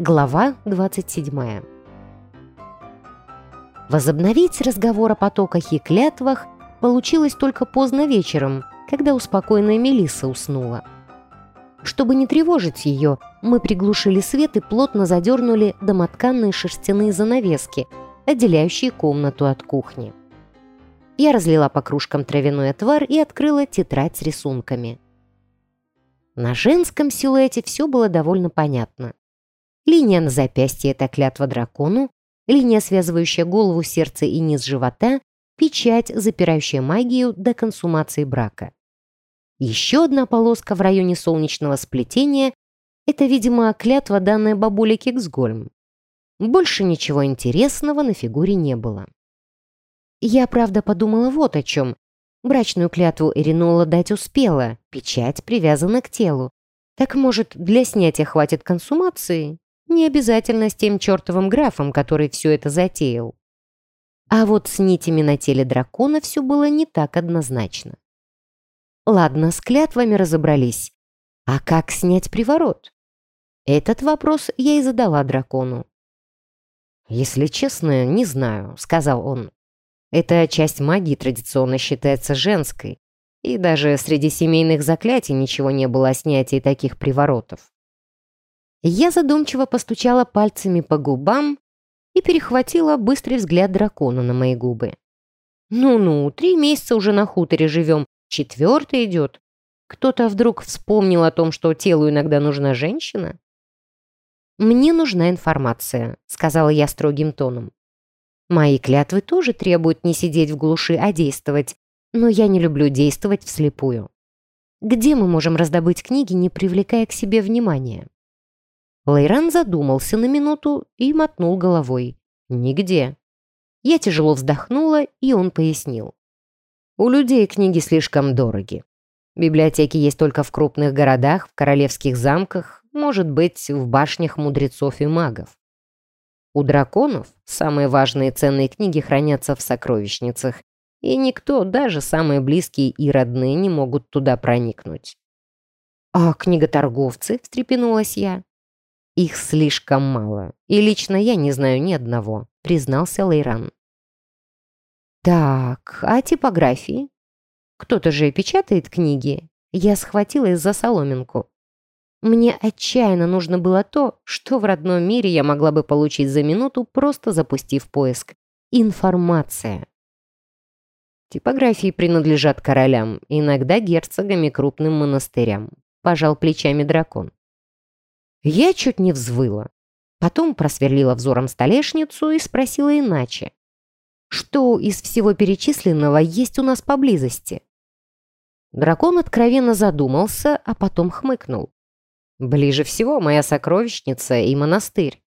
Глава 27 Возобновить разговор о потоках и клятвах получилось только поздно вечером, когда успокоенная Мелисса уснула. Чтобы не тревожить ее, мы приглушили свет и плотно задернули домотканные шерстяные занавески, отделяющие комнату от кухни. Я разлила по кружкам травяной отвар и открыла тетрадь с рисунками. На женском силуэте все было довольно понятно. Линия на запястье – это клятва дракону, линия, связывающая голову, сердце и низ живота – печать, запирающая магию до консумации брака. Еще одна полоска в районе солнечного сплетения – это, видимо, клятва, данная бабуле Киксгольм. Больше ничего интересного на фигуре не было. Я, правда, подумала вот о чем. Брачную клятву Эринола дать успела, печать привязана к телу. Так, может, для снятия хватит консумации? Не обязательно с тем чертовым графом, который все это затеял. А вот с нитями на теле дракона все было не так однозначно. Ладно, с клятвами разобрались. А как снять приворот? Этот вопрос я и задала дракону. «Если честно, не знаю», — сказал он. «Эта часть магии традиционно считается женской, и даже среди семейных заклятий ничего не было о снятии таких приворотов». Я задумчиво постучала пальцами по губам и перехватила быстрый взгляд дракона на мои губы. «Ну-ну, три месяца уже на хуторе живем, Четвертый идет. Кто-то вдруг вспомнил о том, что телу иногда нужна женщина? «Мне нужна информация», — сказала я строгим тоном. «Мои клятвы тоже требуют не сидеть в глуши, а действовать, но я не люблю действовать вслепую. Где мы можем раздобыть книги, не привлекая к себе внимания?» Лейран задумался на минуту и мотнул головой. «Нигде». Я тяжело вздохнула, и он пояснил. У людей книги слишком дороги. Библиотеки есть только в крупных городах, в королевских замках, может быть, в башнях мудрецов и магов. У драконов самые важные ценные книги хранятся в сокровищницах, и никто, даже самые близкие и родные, не могут туда проникнуть. «А книготорговцы?» — встрепенулась я. «Их слишком мало, и лично я не знаю ни одного», — признался Лейран. Так, а типографии? Кто-то же печатает книги. Я схватилась за соломинку. Мне отчаянно нужно было то, что в родном мире я могла бы получить за минуту, просто запустив поиск. Информация. Типографии принадлежат королям, иногда герцогам и крупным монастырям. Пожал плечами дракон. Я чуть не взвыла. Потом просверлила взором столешницу и спросила иначе. Что из всего перечисленного есть у нас поблизости? Дракон откровенно задумался, а потом хмыкнул. Ближе всего моя сокровищница и монастырь.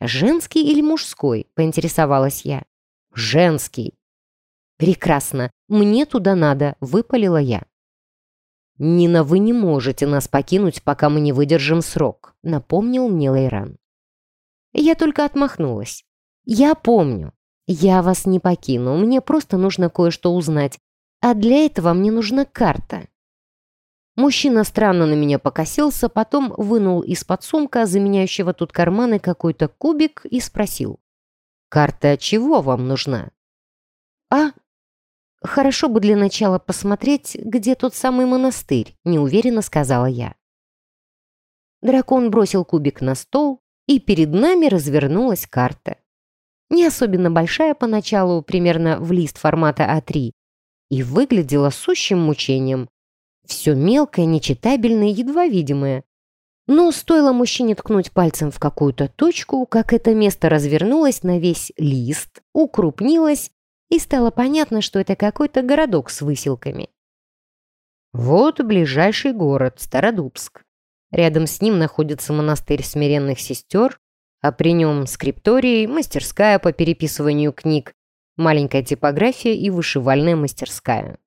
«Женский или мужской?» – поинтересовалась я. «Женский». «Прекрасно. Мне туда надо», – выпалила я. «Нина, вы не можете нас покинуть, пока мы не выдержим срок», – напомнил мне Лейран. Я только отмахнулась. «Я помню. «Я вас не покину, мне просто нужно кое-что узнать, а для этого мне нужна карта». Мужчина странно на меня покосился, потом вынул из-под сумка, заменяющего тут карманы, какой-то кубик и спросил. «Карта чего вам нужна?» «А, хорошо бы для начала посмотреть, где тот самый монастырь», неуверенно сказала я. Дракон бросил кубик на стол, и перед нами развернулась карта не особенно большая поначалу, примерно в лист формата А3, и выглядела сущим мучением. Все мелкое, нечитабельное, едва видимое. Но стоило мужчине ткнуть пальцем в какую-то точку, как это место развернулось на весь лист, укрупнилось, и стало понятно, что это какой-то городок с выселками. Вот ближайший город, Стародубск. Рядом с ним находится монастырь смиренных сестер, а при нем скрипторий, мастерская по переписыванию книг, маленькая типография и вышивальная мастерская.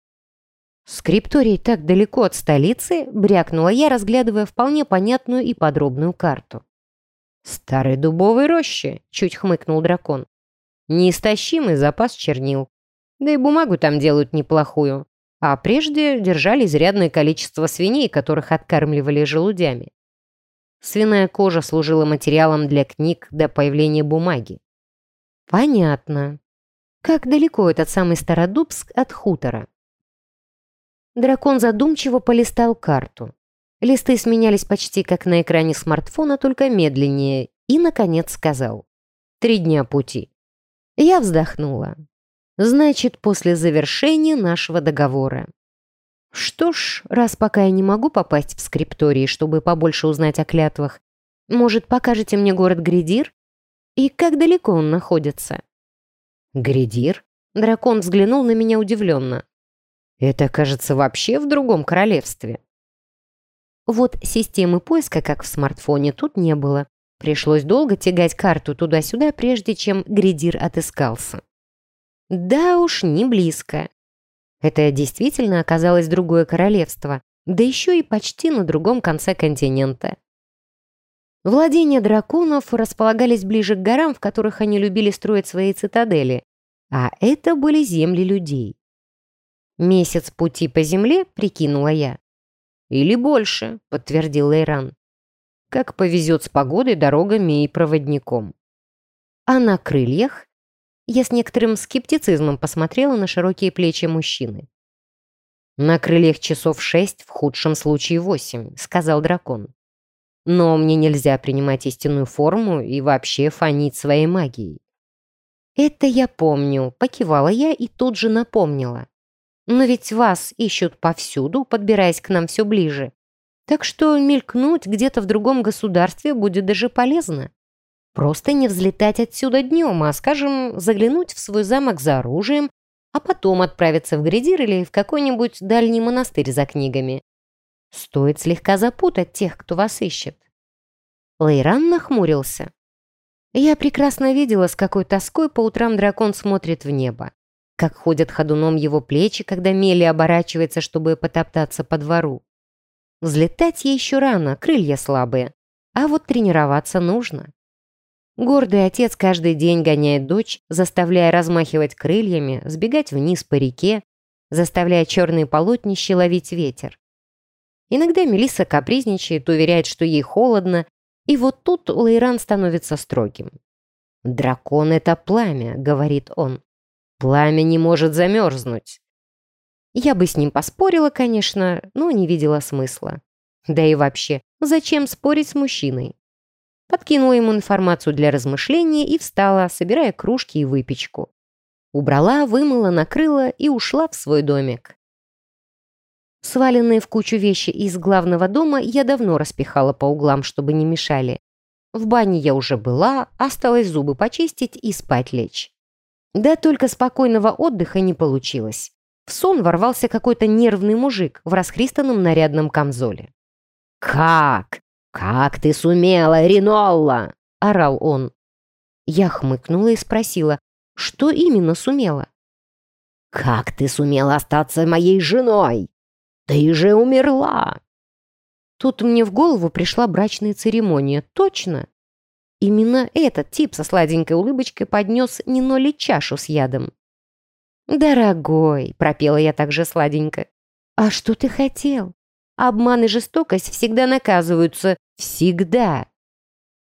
«Скрипторий так далеко от столицы?» – брякнула я, разглядывая вполне понятную и подробную карту. «Старой дубовой рощи», – чуть хмыкнул дракон. «Неистощимый запас чернил. Да и бумагу там делают неплохую. А прежде держали изрядное количество свиней, которых откармливали желудями. Свиная кожа служила материалом для книг до появления бумаги. Понятно. Как далеко этот самый Стародубск от хутора? Дракон задумчиво полистал карту. Листы сменялись почти как на экране смартфона, только медленнее, и, наконец, сказал. «Три дня пути». Я вздохнула. «Значит, после завершения нашего договора». Что ж, раз пока я не могу попасть в скриптории, чтобы побольше узнать о клятвах, может, покажете мне город Гридир? И как далеко он находится? Гридир? Дракон взглянул на меня удивленно. Это, кажется, вообще в другом королевстве. Вот системы поиска, как в смартфоне, тут не было. Пришлось долго тягать карту туда-сюда, прежде чем гридир отыскался. Да уж, не близко. Это действительно оказалось другое королевство, да еще и почти на другом конце континента. Владения драконов располагались ближе к горам, в которых они любили строить свои цитадели, а это были земли людей. Месяц пути по земле, прикинула я. «Или больше», — подтвердил Лейран. «Как повезет с погодой, дорогами и проводником». А на крыльях я с некоторым скептицизмом посмотрела на широкие плечи мужчины. «На крыльях часов шесть, в худшем случае восемь», — сказал дракон. «Но мне нельзя принимать истинную форму и вообще фонить своей магией». «Это я помню», — покивала я и тут же напомнила. Но ведь вас ищут повсюду, подбираясь к нам все ближе. Так что мелькнуть где-то в другом государстве будет даже полезно. Просто не взлетать отсюда днем, а, скажем, заглянуть в свой замок за оружием, а потом отправиться в Гридир или в какой-нибудь дальний монастырь за книгами. Стоит слегка запутать тех, кто вас ищет. Лейран нахмурился. Я прекрасно видела, с какой тоской по утрам дракон смотрит в небо как ходят ходуном его плечи, когда Мели оборачивается, чтобы потоптаться по двору. Взлетать ей еще рано, крылья слабые, а вот тренироваться нужно. Гордый отец каждый день гоняет дочь, заставляя размахивать крыльями, сбегать вниз по реке, заставляя черные полотнища ловить ветер. Иногда Мелисса капризничает, уверяет, что ей холодно, и вот тут Лейран становится строгим. «Дракон — это пламя», — говорит он. Пламя не может замерзнуть. Я бы с ним поспорила, конечно, но не видела смысла. Да и вообще, зачем спорить с мужчиной? Подкинула ему информацию для размышления и встала, собирая кружки и выпечку. Убрала, вымыла, накрыла и ушла в свой домик. Сваленные в кучу вещи из главного дома я давно распихала по углам, чтобы не мешали. В бане я уже была, осталось зубы почистить и спать лечь. Да только спокойного отдыха не получилось. В сон ворвался какой-то нервный мужик в расхристанном нарядном камзоле. «Как? Как ты сумела, Ринолла?» – орал он. Я хмыкнула и спросила, что именно сумела? «Как ты сумела остаться моей женой? Ты же умерла!» Тут мне в голову пришла брачная церемония. Точно! Именно этот тип со сладенькой улыбочкой поднес Ниноли чашу с ядом. «Дорогой», — пропела я также сладенько, — «а что ты хотел? Обман и жестокость всегда наказываются. Всегда».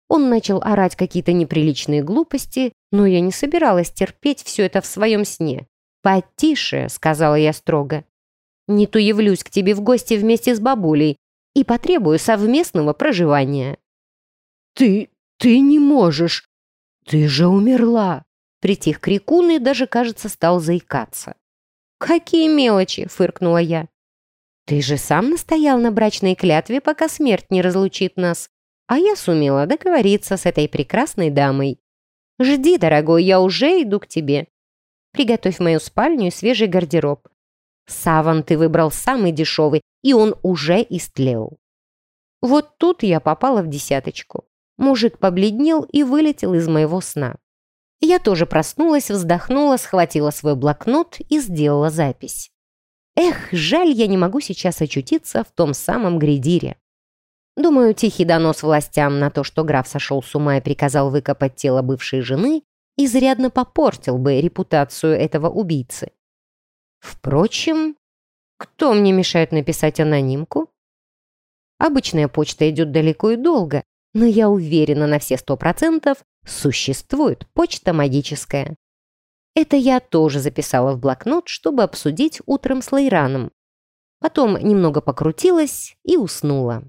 Он начал орать какие-то неприличные глупости, но я не собиралась терпеть все это в своем сне. «Потише», — сказала я строго. «Не то явлюсь к тебе в гости вместе с бабулей и потребую совместного проживания». «Ты «Ты не можешь! Ты же умерла!» Притих крикун и даже, кажется, стал заикаться. «Какие мелочи!» — фыркнула я. «Ты же сам настоял на брачной клятве, пока смерть не разлучит нас. А я сумела договориться с этой прекрасной дамой. Жди, дорогой, я уже иду к тебе. Приготовь мою спальню и свежий гардероб. Саван ты выбрал самый дешевый, и он уже истлел». Вот тут я попала в десяточку. Мужик побледнел и вылетел из моего сна. Я тоже проснулась, вздохнула, схватила свой блокнот и сделала запись. Эх, жаль, я не могу сейчас очутиться в том самом гридире. Думаю, тихий донос властям на то, что граф сошел с ума и приказал выкопать тело бывшей жены, изрядно попортил бы репутацию этого убийцы. Впрочем, кто мне мешает написать анонимку? Обычная почта идет далеко и долго, Но я уверена на все сто процентов, существует почта магическая. Это я тоже записала в блокнот, чтобы обсудить утром с Лайраном. Потом немного покрутилась и уснула.